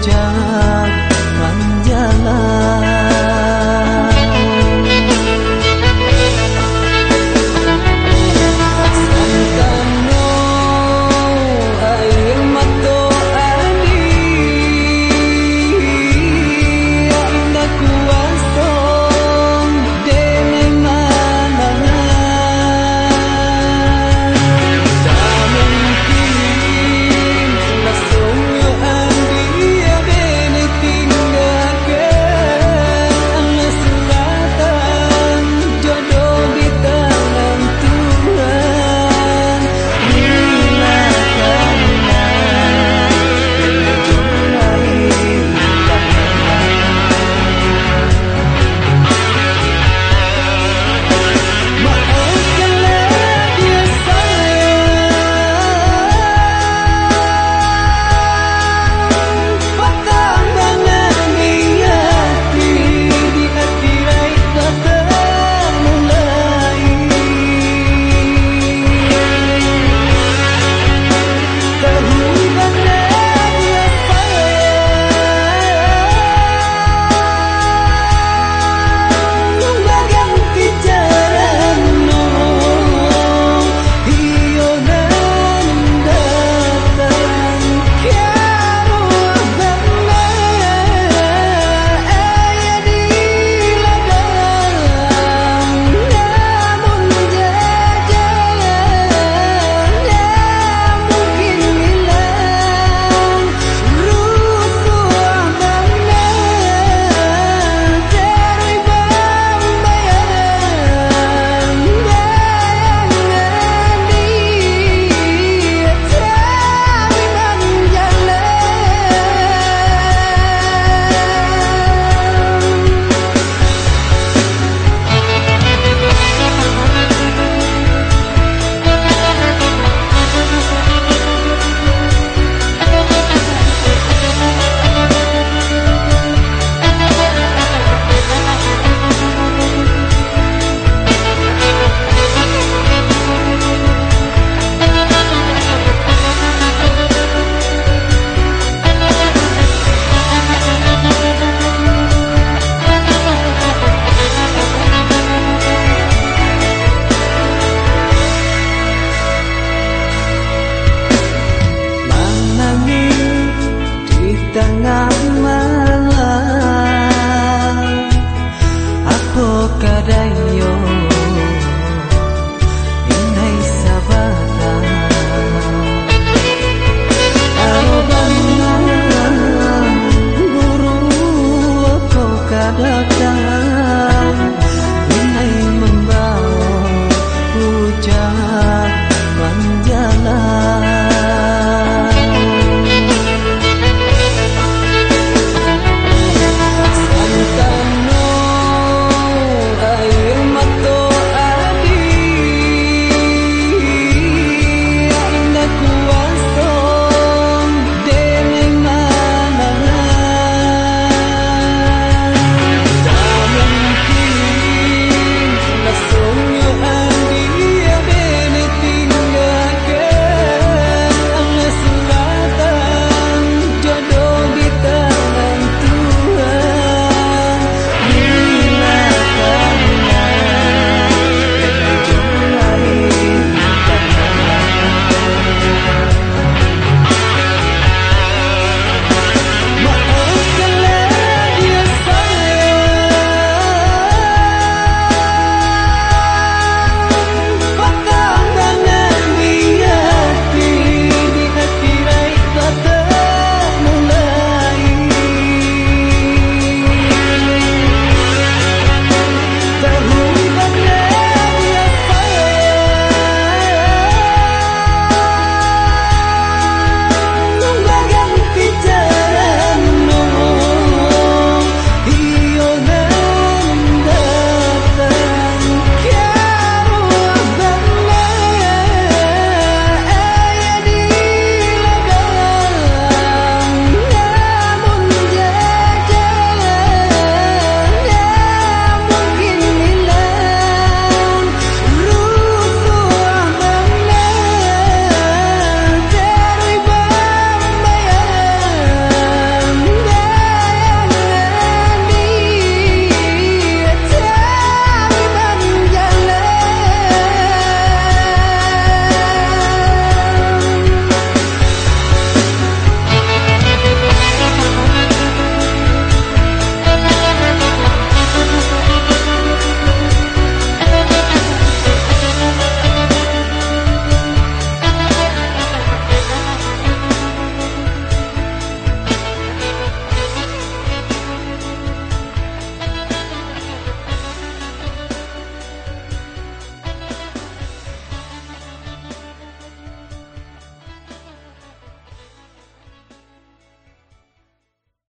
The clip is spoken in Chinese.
家。padaku